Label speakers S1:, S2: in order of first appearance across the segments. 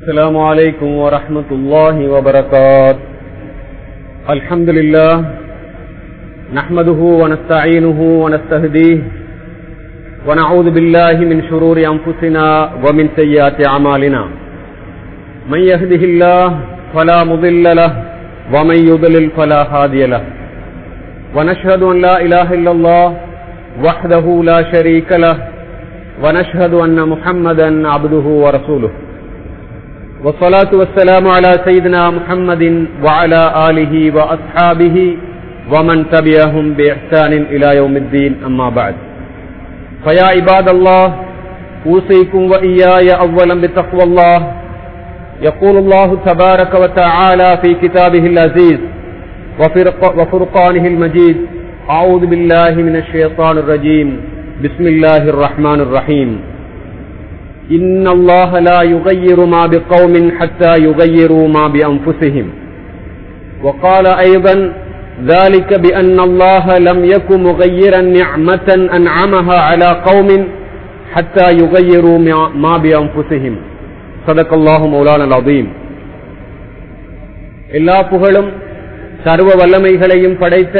S1: السلام عليكم ورحمة الله وبركاته. الحمد لله نحمده ونستعينه ونستهديه ونعوذ بالله من شرور أنفسنا ومن سيئات أعمالنا. من يهده الله فلا مضل له ومن يضلل فلا هادي له. ونشهد أن لا إله إلا الله وحده لا شريك له. ونشهد أن محمدا عبده ورسوله. والصلاة والسلام على سيدنا محمد وعلى آله وأصحابه ومن تبعهم بإحسان إلى يوم الدين. أما بعد فيا عباد الله أوصيكم وإياي أولا بتقوى الله. يقول الله تبارك وتعالى في كتابه العزيز وفرقانه المجيد أعوذ بالله من الشيطان الرجيم. بسم الله الرحمن الرحيم. إن الله لا يغير ما بقوم حتى يغيروا ما بأنفسهم وقال أيضا ذلك بأن الله لم يكن مغيرا نعمة أنعمها على قوم حتى يغيروا ما بأنفسهم صدق الله مولانا العظيم எல்லா புகழும் சர்வ வல்லமைகளையும் படைத்த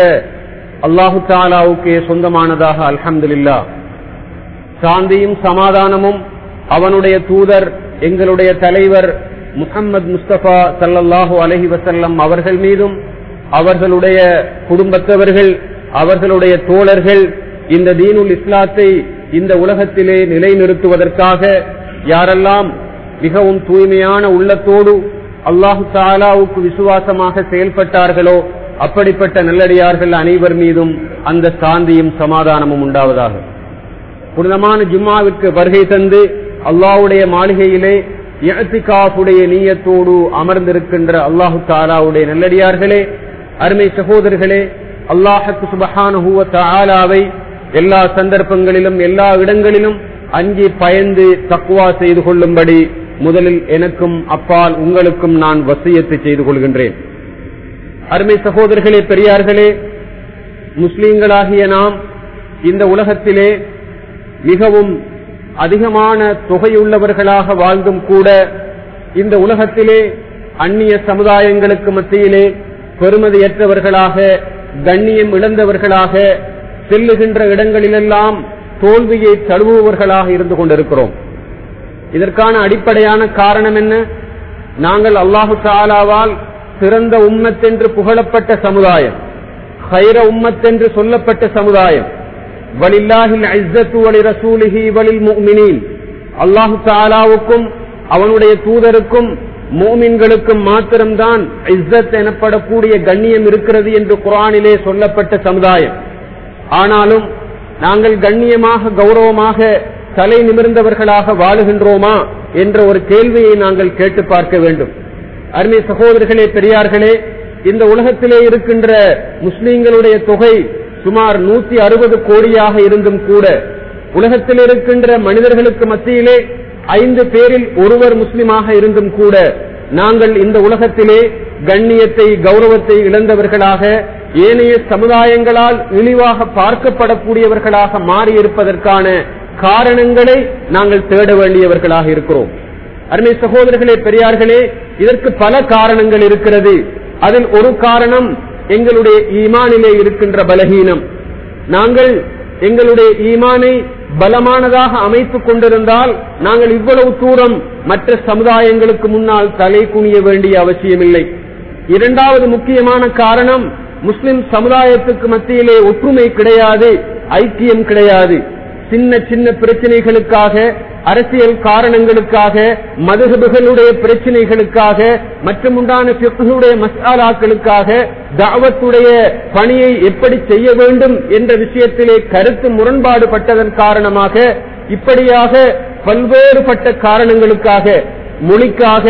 S1: அல்லாஹு தாலாவுக்கே சொந்தமானதாக அல்ஹம்துலில்லா சாந்தியும் சமாதானமும் அவனுடைய தூதர் எங்களுடைய தலைவர் முகம்மது முஸ்தபா சல்லல்லாஹு அலஹி வசல்லம் அவர்கள் மீதும் அவர்களுடைய குடும்பத்தவர்கள் அவர்களுடைய தோழர்கள் இந்த தீனுல் இஸ்லாத்தை இந்த உலகத்திலே நிலைநிறுத்துவதற்காக யாரெல்லாம் மிகவும் தூய்மையான உள்ளத்தோடு அல்லாஹு தாலாவுக்கு விசுவாசமாக செயல்பட்டார்களோ அப்படிப்பட்ட நல்லடியார்கள் அனைவர் மீதும் அந்த சாந்தியும் சமாதானமும் உண்டாவதாக. புனிதமான ஜும்மாவிற்கு வருகை தந்து அல்லாவுடைய மாளிகையிலே இழத்திகாஃபுடைய நீயத்தோடு அமர்ந்திருக்கின்ற அல்லாஹு தாலாவுடைய நல்லடியார்களே அருமை சகோதரர்களே அல்லாஹக்கு சுபஹானுவ தாலாவை எல்லா சந்தர்ப்பங்களிலும் எல்லா இடங்களிலும் அஞ்சி பயந்து தக்குவா செய்து கொள்ளும்படி முதலில் எனக்கும் அப்பால் உங்களுக்கும் நான் வசியத்தை செய்து கொள்கின்றேன். அருமை சகோதரர்களே பெரியார்களே முஸ்லீம்களாகிய நாம் இந்த உலகத்திலே மிகவும் அதிகமான தொகையுள்ளவர்களாக வாழ்ந்தும் கூட இந்த உலகத்திலே அந்நிய சமுதாயங்களுக்கு மத்தியிலே பெருமதியற்றவர்களாக கண்ணியம் இழந்தவர்களாக செல்லுகின்ற இடங்களிலெல்லாம் தோல்வியை தழுவுவர்களாக இருந்து கொண்டிருக்கிறோம். இதற்கான அடிப்படையான காரணம் என்ன? நாங்கள் அல்லாஹு தாலாவால் சிறந்த உம்மத்தென்று புகழப்பட்ட சமுதாயம் ஹைர உம்மத்தென்று சொல்லப்பட்ட சமுதாயம் வலில்லாஹில் ஐஸ்ஸத்து வலி ரசூலிஹி வலில் முஃமினீன் அல்லாஹு தாலாவுக்கும் அவனுடைய தூதருக்கும் மோமின்களுக்கும் மாத்திரம்தான் இஸ்ஸத் எனப்படக்கூடிய கண்ணியம் இருக்கிறது என்று குரானிலே சொல்லப்பட்ட சமுதாயம். ஆனாலும் நாங்கள் கண்ணியமாக கௌரவமாக தலை நிமிர்ந்தவர்களாக வாழுகின்றோமா என்ற ஒரு கேள்வியை நாங்கள் கேட்டு பார்க்க வேண்டும். அருமை சகோதரர்களே பெரியார்களே இந்த உலகத்திலே இருக்கின்ற முஸ்லீம்களுடைய தொகை சுமார் நூத்தி அறுபது கோடியாக இருந்தும் கூட உலகத்தில் இருக்கின்ற மனிதர்களுக்கு மத்தியிலே ஐந்து பேரில் ஒருவர் முஸ்லிமாக இருந்தும் கூட நாங்கள் இந்த உலகத்திலே கண்ணியத்தை கௌரவத்தை இழந்தவர்களாக ஏனைய சமுதாயங்களால் இழிவாக பார்க்கப்படக்கூடியவர்களாக மாறியிருப்பதற்கான காரணங்களை நாங்கள் தேட வேண்டியவர்களாக இருக்கிறோம். அருமை சகோதரர்களே பெரியார்களே இதற்கு பல காரணங்கள் இருக்கிறது. அதில் ஒரு காரணம் எங்களுடைய ஈமானிலே இருக்கின்ற பலகீனம். நாங்கள் எங்களுடைய ஈமானை பலமானதாக அமைத்துக் கொண்டிருந்தால் நாங்கள் இவ்வளவு தூரம் மற்ற சமுதாயங்களுக்கு முன்னால் தலை குனிய வேண்டிய அவசியமில்லை. இரண்டாவது முக்கியமான காரணம் முஸ்லிம் சமுதாயத்துக்கு மத்தியிலே ஒற்றுமை கிடையாது ஐக்கியம் கிடையாது. சின்ன சின்ன பிரச்சனைகளுக்காக அரசியல் காரணங்களுக்காக மதுகபுகளுடைய பிரச்சனைகளுக்காக மற்றும் உண்டான பிக்குடைய மசாலாக்களுக்காக தாவத்துடைய பணியை எப்படி செய்ய வேண்டும் என்ற விஷயத்திலே கருத்து முரண்பாடு பட்டதன் காரணமாக இப்படியாக பல்வேறுபட்ட காரணங்களுக்காக மொழிக்காக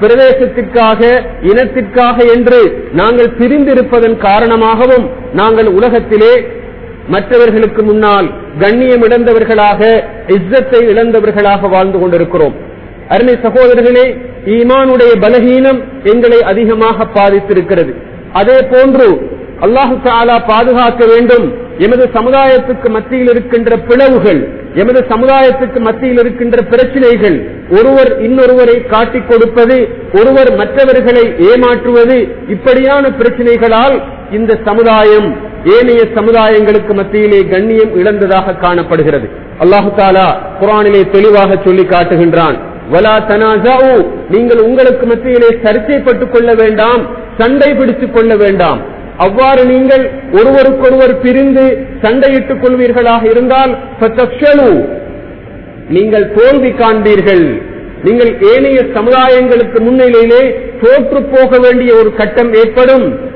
S1: பிரதேசத்திற்காக இனத்திற்காக என்று நாங்கள் பிரிந்திருப்பதன் காரணமாகவும் நாங்கள் உலகத்திலே மற்றவர்களுக்கு முன்னால் கண்ணியம் இழந்தவர்களாக இஸ்ஸத்தை இழந்தவர்களாக வாழ்ந்து கொண்டிருக்கிறோம். அருமை சகோதரர்களே ஈமானுடைய பலகீனம் எங்களை அதிகமாக பாதித்திருக்கிறது. அதே போன்று அல்லாஹு தாலா பாதுகாக்க வேண்டும். எமது சமுதாயத்துக்கு மத்தியில் இருக்கின்ற பிளவுகள் எமது சமுதாயத்துக்கு மத்தியில் இருக்கின்ற பிரச்சனைகள் ஒருவர் இன்னொருவரை காட்டிக் கொடுப்பது ஒருவர் மற்றவர்களை ஏமாற்றுவது இப்படியான பிரச்சனைகளால் இந்த சமுதாயம் ஏனைய சமுதாயங்களுக்கு மத்தியிலே கண்ணியம் இழந்ததாக காணப்படுகிறது. அல்லாஹு தாலா குரானிலே தெளிவாக சொல்லி காட்டுகின்றான். வலா தனாசாவு நீங்கள் உங்களுக்கு மத்தியிலே சர்ச்சைப்பட்டுக் கொள்ள வேண்டாம் சண்டை பிடித்துக் கொள்ள வேண்டாம். அவ்வாறு நீங்கள் ஒருவருக்கொருவர் பிரிந்து சண்டையிட்டுக் கொள்வீர்களாக இருந்தால் நீங்கள் தோல்வி காண்பீர்கள். நீங்கள் ஏனைய சமுதாயங்களுக்கு முன்னிலையிலே தோற்று போக வேண்டிய ஒரு கட்டம் ஏற்படும்.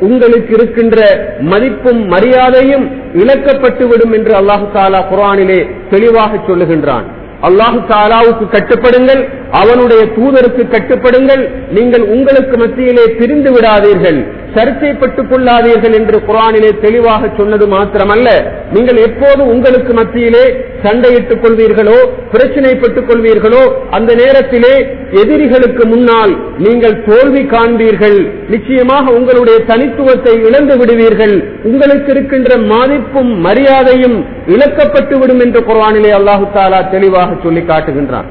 S1: உங்களுக்கு இருக்கின்ற மதிப்பும் மரியாதையும் இழக்கப்பட்டுவிடும் என்று அல்லாஹு தாலா குரானிலே தெளிவாக சொல்லுகின்றான். அல்லாஹு தாலாவுக்கு கட்டுப்படுங்கள் அவனுடைய தூதருக்கு கட்டுப்படுங்கள் நீங்கள் உங்களுக்கு மத்தியிலே பிரிந்து விடாதீர்கள். சர்ச்சைப்பட்டுக் கொள்ளாதீர்கள் என்று குரானிலே தெளிவாக சொன்னது மாத்திரமல்ல. நீங்கள் எப்போது உங்களுக்கு மத்தியிலே சண்டையிட்டுக் கொள்வீர்களோ பிரச்சனைப்பட்டுக் கொள்வீர்களோ அந்த நேரத்திலே எதிரிகளுக்கு முன்னால் நீங்கள் தோல்வி காண்பீர்கள். நிச்சயமாக உங்களுடைய தனித்துவத்தை இழந்து விடுவீர்கள். உங்களுக்கு இருக்கின்ற மதிப்பும் மரியாதையும் இழக்கப்பட்டு விடும் என்று குரானிலே அல்லாஹு தாலா தெளிவாக சொல்லி காட்டுகின்றான்.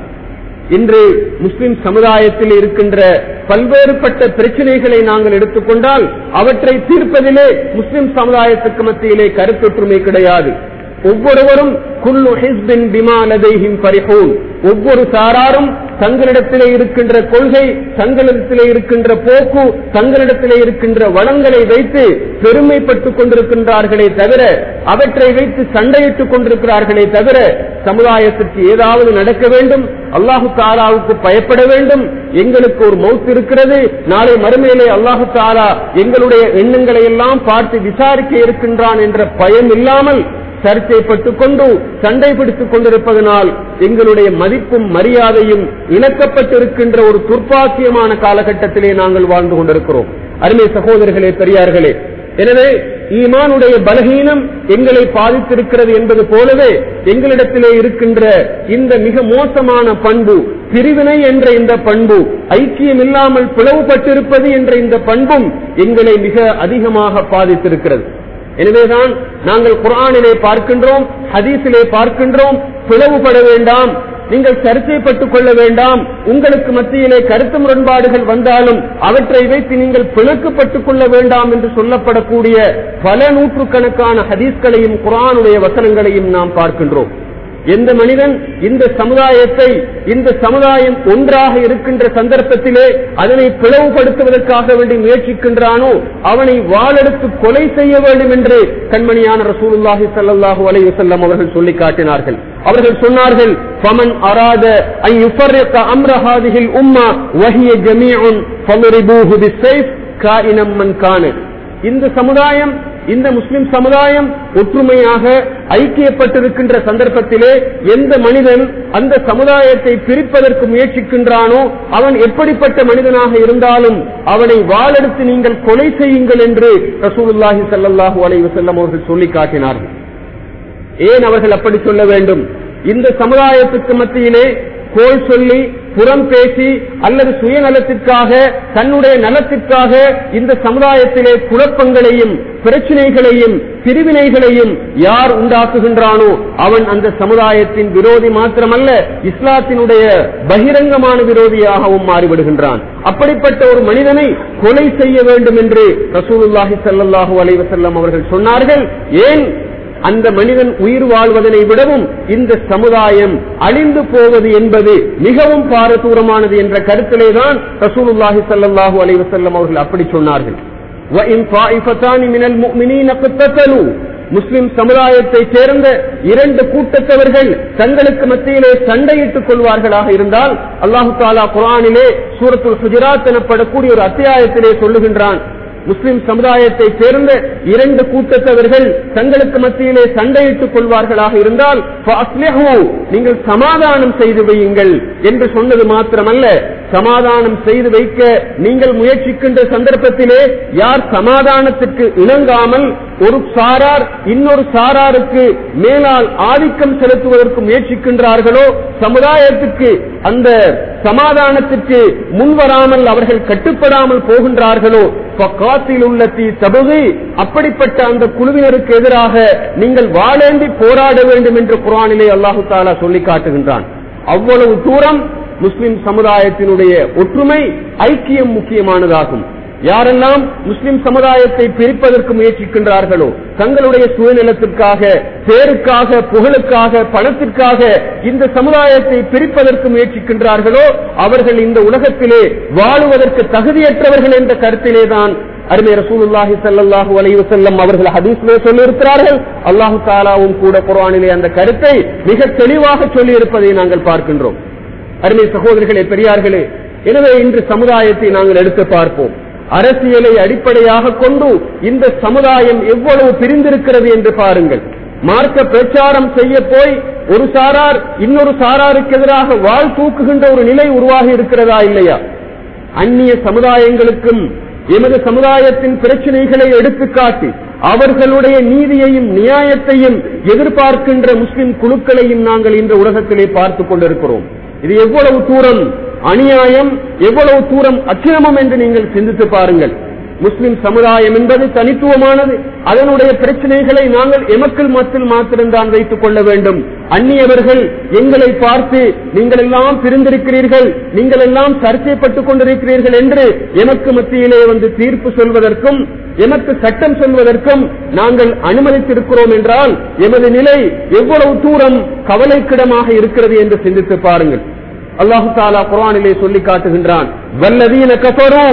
S1: இன்று முஸ்லிம் சமுதாயத்தில் இருக்கின்ற பல்வேறுபட்ட பிரச்சனைகளை நாங்கள் எடுத்துக்கொண்டால் அவற்றை தீர்ப்பதிலே முஸ்லிம் சமுதாயத்துக்கு மத்தியிலே கருத்தொற்றுமை கிடையாது. ஒவ்வொருவரும் குல்லு ஹிஸ்பின் பிமானதைஹிம் பரிஹூன் ஒவ்வொரு சாராரும் தங்களிடத்திலே இருக்கின்ற கொள்கை தங்களிடத்திலே இருக்கின்ற போக்கு தங்களிடத்திலே இருக்கின்ற வளங்களை வைத்து பெருமைப்பட்டுக் கொண்டிருக்கின்றார்களே தவிர அவற்றை வைத்து சண்டையிட்டுக் கொண்டிருக்கிறார்களே தவிர சமுதாயத்திற்கு ஏதாவது நடக்க வேண்டும் அல்லாஹு தாலாவுக்கு பயப்பட வேண்டும் எங்களுக்கு ஒரு மவுத் இருக்கிறது நாளை மறுமையிலே அல்லாஹு தாலா எங்களுடைய எண்ணங்களை எல்லாம் பார்த்து விசாரிக்க இருக்கின்றான் என்ற பயம் இல்லாமல் சர்ச்சைப்பட்டுக் கொண்டு சண்டை பிடித்துக் கொண்டிருப்பதனால் எங்களுடைய மதிப்பும் மரியாதையும் இழக்கப்பட்டிருக்கின்ற ஒரு துர்ப்பாக்கியமான காலகட்டத்திலே நாங்கள் வாழ்ந்து கொண்டிருக்கிறோம். அருமை சகோதரர்களே பெரியார்களே எனவே ஈமானுடைய பலகீனம் எங்களை பாதித்திருக்கிறது என்பது போலவே எங்களிடத்திலே இருக்கின்ற இந்த மிக மோசமான பண்பு பிரிவினை என்ற இந்த பண்பு ஐக்கியம் இல்லாமல் பிளவுபட்டிருப்பது என்ற இந்த பண்பும் எங்களை மிக அதிகமாக பாதித்திருக்கிறது. எனவேதான் நாங்கள் குரானிலே பார்க்கின்றோம் ஹதீஸிலே பார்க்கின்றோம் பிளவுபட வேண்டாம் நீங்கள் சர்ச்சைப்பட்டுக் கொள்ள வேண்டாம் உங்களுக்கு மத்தியிலே கருத்து முரண்பாடுகள் வந்தாலும் அவற்றை வைத்து நீங்கள் பிணக்கப்பட்டுக் கொள்ள வேண்டாம் என்று சொல்லப்படக்கூடிய பல நூற்றுக்கணக்கான ஹதீஸ்களையும் குரானுடைய வசனங்களையும் நாம் பார்க்கின்றோம். எந்த மனிதன் இந்த சமுதாயத்தை இந்த சமுதாயம் ஒன்றாக இருக்கின்ற சந்தர்ப்பத்திலே அதனை பிளவுபடுத்துவதற்காக வேண்டி முயற்சிக்கின்றானோ அவனை வாளெடுத்து கொலை செய்ய வேண்டும் என்று கண்மணியான ரசூலுல்லாஹி சல்லாஹூ அலைஹி அவர்கள் சொல்லி காட்டினார்கள். அவர்கள் சொன்னார்கள் ஃபமன் அராத அன் உம்மா வஹிய ஜமீஉன் காயினம் மன் இந்த சமுதாயம் இந்த முஸ்லிம் சமுதாயம் ஒற்றுமையாக ஐக்கியப்பட்டிருக்கின்ற சந்தர்ப்பத்திலே எந்த மனிதன் அந்த சமுதாயத்தை பிரிப்பதற்கு முயற்சிக்கின்றானோ அவன் எப்படிப்பட்ட மனிதனாக இருந்தாலும் அவனை வாழெடுத்து நீங்கள் கொலை செய்யுங்கள் என்று ரசூலுல்லாஹி ஸல்லல்லாஹு அலைவு செல்லம் அவர்கள் சொல்லி காட்டினார்கள். ஏன் அவர்கள் அப்படி சொல்ல வேண்டும்? இந்த சமுதாயத்துக்கு மத்தியிலே கோல் சொல்லி புறம் பேசி அல்லது சுயநலத்திற்காக தன்னுடைய நலத்திற்காக இந்த சமுதாயத்திலே குழப்பங்களையும் பிரச்சனைகளையும் பிரிவினைகளையும் யார் உண்டாக்குகின்றானோ அவன் அந்த சமுதாயத்தின் விரோதி மாத்திரமல்ல இஸ்லாத்தினுடைய பகிரங்கமான விரோதியாகவும் மாறிவிடுகின்றான். அப்படிப்பட்ட ஒரு மனிதனை கொலை செய்ய வேண்டும் என்று ரசூலுல்லாஹி சல்லாஹூ அலைவசல்லம் அவர்கள் சொன்னார்கள். ஏன்? அந்த மனிதன் உயிர் வாழ்வதனை விடவும் இந்த சமுதாயம் அழிந்து போவது என்பது மிகவும் பாரதூரமானது என்ற கருத்திலே தான் ரசூலுல்லாஹி சல்லாஹூ அலைவசல்லம் அவர்கள் அப்படி சொன்னார்கள். முஸ்லிம் சமுதாயத்தைச் சேர்ந்த இரண்டு கூட்டத்தவர்கள் தங்களுக்கு மத்தியிலே சண்டையிட்டுக் கொள்வார்களாக இருந்தால் அல்லாஹு தாலா குரானிலே சூரத்துல் சுஜராத் எனப்படக்கூடிய ஒரு அத்தியாயத்திலே சொல்லுகின்றான் முஸ்லிம் சமுதாயத்தை சேர்ந்த இரண்டு கூட்டத்தவர்கள் தங்களுக்கு மத்தியிலே சண்டையிட்டுக் கொள்வார்களாக இருந்தால் நீங்கள் சமாதானம் செய்து வையுங்கள் என்று சொன்னது மாத்திரமல்ல. சமாதானம் செய்து வைக்க நீங்கள் முயற்சிக்கின்ற சந்தர்ப்பத்திலே யார் சமாதானத்துக்கு இணங்காமல் ஒரு சாரார் இன்னொரு சாராருக்கு மேலால் ஆதிக்கம் செலுத்துவதற்கு முயற்சிக்கின்றார்களோ சமுதாயத்துக்கு அந்த சமாதானத்திற்கு முன்வராமல் அவர்கள் கட்டுப்படாமல் போகின்றார்களோ பக்காத்தில் உள்ள தீ தபுகை அப்படிப்பட்ட அந்த குழுவினருக்கு எதிராக நீங்கள் வாழேந்தி போராட வேண்டும் என்று குரானிலே அல்லாஹு தாலா சொல்லி காட்டுகின்றான். அவ்வளவு தூரம் முஸ்லிம் சமுதாயத்தினுடைய ஒற்றுமை ஐக்கியம் முக்கியமானதாகும். யாரெல்லாம் முஸ்லிம் சமுதாயத்தை பிரிப்பதற்கு முயற்சிக்கின்றார்களோ தங்களுடைய சுயநலத்திற்காக பேருக்காக புகழுக்காக பணத்திற்காக இந்த சமுதாயத்தை பிரிப்பதற்கு முயற்சிக்கின்றார்களோ அவர்கள் இந்த உலகத்திலே வாழுவதற்கு தகுதியற்றவர்கள் என்ற கருத்திலேதான் அருமை ரசூலுல்லாஹி சல்லாஹூ அலைவு செல்லம் அவர்கள் ஹதீஸ்லே சொல்லியிருக்கிறார்கள். அல்லாஹு தாலாவும் கூட குரானிலே அந்த கருத்தை மிக தெளிவாக சொல்லியிருப்பதை நாங்கள் பார்க்கின்றோம். அருமை சகோதரர்களே பெரியார்களே எனவே இன்று சமுதாயத்தை நாங்கள் எடுத்து பார்ப்போம். அரசியலை அடிப்படையாக கொண்டு இந்த சமுதாயம் எவ்வளவு பிரிந்திருக்கிறது என்று பாருங்கள். மார்க்க பிரச்சாரம் செய்ய போய் ஒரு சாரார் இன்னொரு சாராருக்கு எதிராக வாழ் தூக்குகின்ற ஒரு நிலை உருவாகி இருக்கிறதா இல்லையா? அந்நிய சமுதாயங்களுக்கும் எமது சமுதாயத்தின் பிரச்சனைகளை எடுத்துக்காட்டி அவர்களுடைய நீதியையும் நியாயத்தையும் எதிர்பார்க்கின்ற முஸ்லிம் குழுக்களையும் நாங்கள் இந்த உலகத்திலே பார்த்துக் கொண்டிருக்கிறோம். இது எவ்வளவு தூரம் அநியாயம் எவ்வளவு தூரம் அக்கிரமம் என்று நீங்கள் சிந்தித்து பாருங்கள். முஸ்லிம் சமுதாயம் என்பது தனித்துவமானது. அதனுடைய பிரச்சனைகளை நாங்கள் எமக்கள் மத்தியில் மாத்திரம்தான் வைத்துக் கொள்ள வேண்டும். அந்நியவர்கள் எங்களை பார்த்து நீங்கள் எல்லாம் பிரிந்திருக்கிறீர்கள் நீங்கள் எல்லாம் சர்ச்சைப்பட்டுக் கொண்டிருக்கிறீர்கள் என்று எமக்கு மத்தியிலே வந்து தீர்ப்பு சொல்வதற்கும் எமக்கு சட்டம் சொல்வதற்கும் நாங்கள் அனுமதித்திருக்கிறோம் என்றால் எமது நிலை எவ்வளவு தூரம் கவலைக்கிடமாக இருக்கிறது என்று சிந்தித்து பாருங்கள். அல்லாஹு தாலா குரானிலே சொல்லி காட்டுகின்றான். வல்லதீன கஃபரு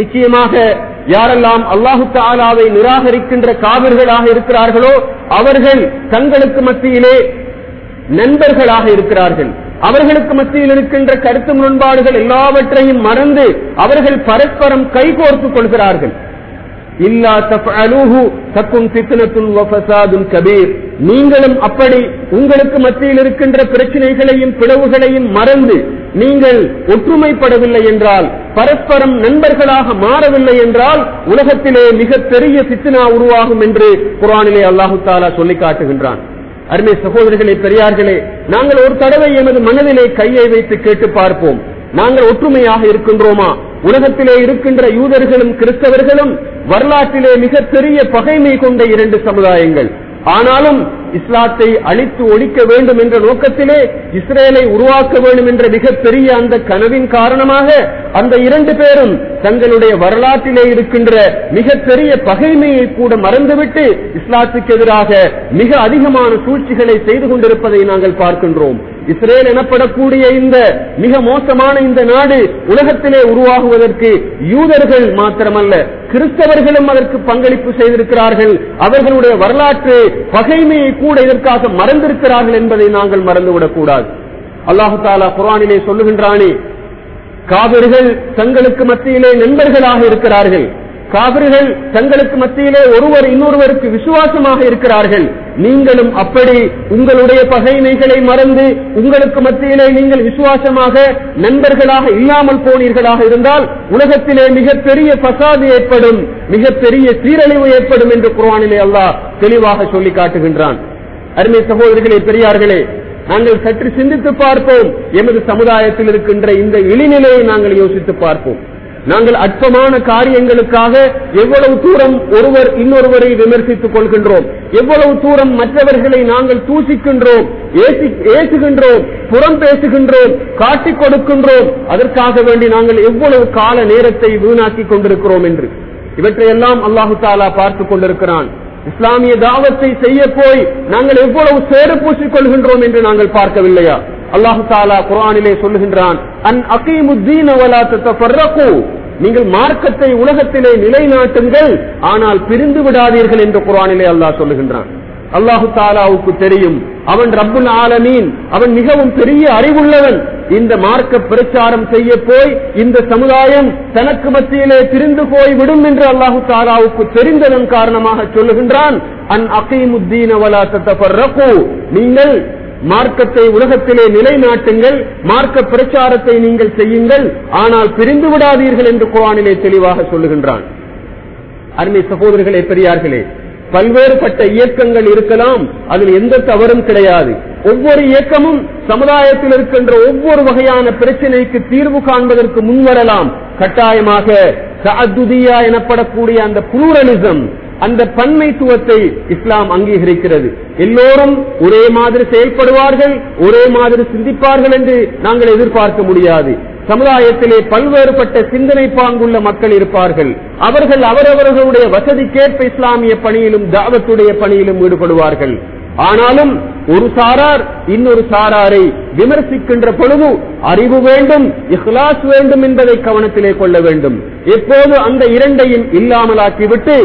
S1: நிச்சயமாக யாரெல்லாம் அல்லாஹு தாலாவை நிராகரிக்கின்ற காவிர்களாக இருக்கிறார்களோ அவர்கள் தங்களுக்கு மத்தியிலே நண்பர்களாக இருக்கிறார்கள். அவர்களுக்கு மத்தியில் இருக்கின்ற கருத்து முரண்பாடுகள் எல்லாவற்றையும் மறந்து அவர்கள் பரஸ்பரம் கைகோர்த்துக் கொள்கிறார்கள். இல்லா தஃஅலூஹு தக்கும் ஃபித்னத்துன் வ ஃபஸாதுன் கபீர் நீங்களும் அப்படி உங்களுக்கு மத்தியில் இருக்கின்ற பிரச்சனைகளையும் பிளவுகளையும் மறந்து நீங்கள் ஒற்றுமைப்படவில்லை என்றால் பரஸ்பரம் நண்பர்களாக மாறவில்லை என்றால் உலகத்திலே மிக பெரிய சித்தினா உருவாகும் என்று குரானிலே அல்லாஹு தாலா சொல்லி காட்டுகின்றான். அருமை சகோதரர்களே பெரியார்களே நாங்கள் ஒரு தடவை எமது மனதிலே கையை வைத்து கேட்டு பார்ப்போம். நாங்கள் ஒற்றுமையாக இருக்கின்றோமா? உலகத்திலே இருக்கின்ற யூதர்களும் கிறிஸ்தவர்களும் வரலாற்றிலே மிகப்பெரிய பகைமை கொண்ட இரண்டு சமுதாயங்கள். ஆனாலும் இஸ்லாத்தை அழித்து ஒழிக்க வேண்டும் என்ற நோக்கத்திலே இஸ்ரேலை உருவாக்க வேண்டும் என்ற மிகப்பெரிய அந்த கனவின் காரணமாக அந்த இரண்டு பேரும் தங்களுடைய வரலாற்றிலே இருக்கின்ற மிகப்பெரிய பகைமையை கூட மறந்துவிட்டு இஸ்லாத்துக்கு எதிராக மிக அதிகமான சூழ்ச்சிகளை செய்து கொண்டிருப்பதை நாங்கள் பார்க்கின்றோம். இஸ்ரேல் எனப்படக்கூடிய இந்த மிக மோசமான இந்த நாடு உலகத்திலே உருவாகுவதற்கு யூதர்கள் மாத்திரமல்ல கிறிஸ்தவர்களும் அதற்கு பங்களிப்பு செய்திருக்கிறார்கள். அவர்களுடைய வரலாற்று பகைமையை கூட இதற்காக மறந்திருக்கிறார்கள் என்பதை நாங்கள் மறந்துவிடக் கூடாது அல்லாஹு தாலா குரானிலே சொல்லுகின்றானே காவிர்கள் தங்களுக்கு மத்தியிலே நண்பர்களாக இருக்கிறார்கள். காவிர்கள் தங்களுக்கு மத்தியிலே ஒருவர் இன்னொருவருக்கு விசுவாசமாக இருக்கிறார்கள். நீங்களும் அப்படி உங்களுடைய பகைமைகளை மறந்து உங்களுக்கு மத்தியிலே நீங்கள் விசுவாசமாக நண்பர்களாக இல்லாமல் போனீர்களாக இருந்தால் உலகத்திலே மிகப்பெரிய பசாது ஏற்படும் மிகப்பெரிய சீரழிவு ஏற்படும் என்று குர்வானிலே அல்லாஹ் தெளிவாக சொல்லி காட்டுகின்றான். அருமை சகோதரிகளே பெரியார்களே நாங்கள் சற்று சிந்தித்து பார்ப்போம். எமது சமுதாயத்தில் இருக்கின்ற இந்த இழிநிலையை நாங்கள் யோசித்து பார்ப்போம். நாங்கள் அற்பமான காரியங்களுக்காக எவ்வளவு தூரம் ஒருவர் இன்னொருவரை விமர்சித்துக் கொள்கின்றோம் எவ்வளவு தூரம் மற்றவர்களை நாங்கள் தூசிக்கின்றோம் ஏசி- ஏசுகின்றோம் புறம் பேசுகின்றோம் காட்டிக் கொடுக்கின்றோம் அதற்காக வேண்டி நாங்கள் எவ்வளவு கால நேரத்தை வீணாக்கிக் கொண்டிருக்கிறோம் என்று. இவற்றையெல்லாம் அல்லாஹு தாலா பார்த்துக் கொண்டிருக்கிறான். இஸ்லாமிய தாவத்தை செய்ய போய் நாங்கள் எவ்வளவு சேறு பூசிக் கொள்கின்றோம் என்று நாங்கள் பார்க்கவில்லையா? அல்லாஹு தாலா குரானிலே சொல்லுகின்றான் அன் அகீமுத்தீன நீங்கள் மார்க்கத்தை உலகத்திலே நிலைநாட்டுங்கள் ஆனால் பிரிந்து விடாதீர்கள் என்று குரானிலே அல்லாஹ் சொல்லுகின்றான். அல்லாஹு தாலாவுக்கு தெரியும் அவன் ரப்புல் ஆலமீன் அவன் மிகவும் பெரிய அறிவுள்ளவன். இந்த மார்க்க பிரச்சாரம் செய்ய போய் இந்த சமுதாயம் தனக்கு மத்தியிலே பிரிந்து போய் விடும் என்று அல்லாஹு தாலாவுக்கு தெரிந்ததன் காரணமாக சொல்லுகின்றான் அன் அகீமுத்தீன வலா தத்தஃபர்ரகு. நீங்கள் மார்க்கத்தை உலகத்திலே நிலைநாட்டுங்கள் மார்க்க பிரச்சாரத்தை நீங்கள் செய்யுங்கள் ஆனால் பிரிந்து விடாதீர்கள் என்று குரானிலே தெளிவாக சொல்லுகின்றான். அருமை சகோதரர்களே பெரியார்களே பல்வேறுபட்ட இயக்கங்கள் இருக்கலாம் அதில் எந்த தவறும் கிடையாது. ஒவ்வொரு இயக்கமும் சமுதாயத்தில் இருக்கின்ற ஒவ்வொரு வகையான பிரச்சனைக்கு தீர்வு காண்பதற்கு முன்வரலாம். கட்டாயமாக எனப்படக்கூடிய அந்த புளூரலிசம் அந்த பன்மைத்துவத்தை இஸ்லாம் அங்கீகரிக்கிறது. எல்லோரும் ஒரே மாதிரி செயல்படுவார்கள் ஒரே மாதிரி சிந்திப்பார்கள் என்று நாங்கள் எதிர்பார்க்க முடியாது. சமுதாயத்திலே பல்வேறுபட்ட சிந்தனை பாங்குள்ள மக்கள் இருப்பார்கள். அவர்கள் அவரவர்களுடைய வசதிக்கேற்ப இஸ்லாமிய பணியிலும் தாவத்துடைய பணியிலும் ஈடுபடுவார்கள். ஆனாலும் ஒரு சாரார் இன்னொரு சாராரை விமர்சிக்கின்ற பொழுது அறிவு வேண்டும் இஹ்லாஸ் வேண்டும் என்பதை கவனத்திலே கொள்ள வேண்டும். எப்போது அந்த இரண்டையும் இல்லாமலாக்கிவிட்டு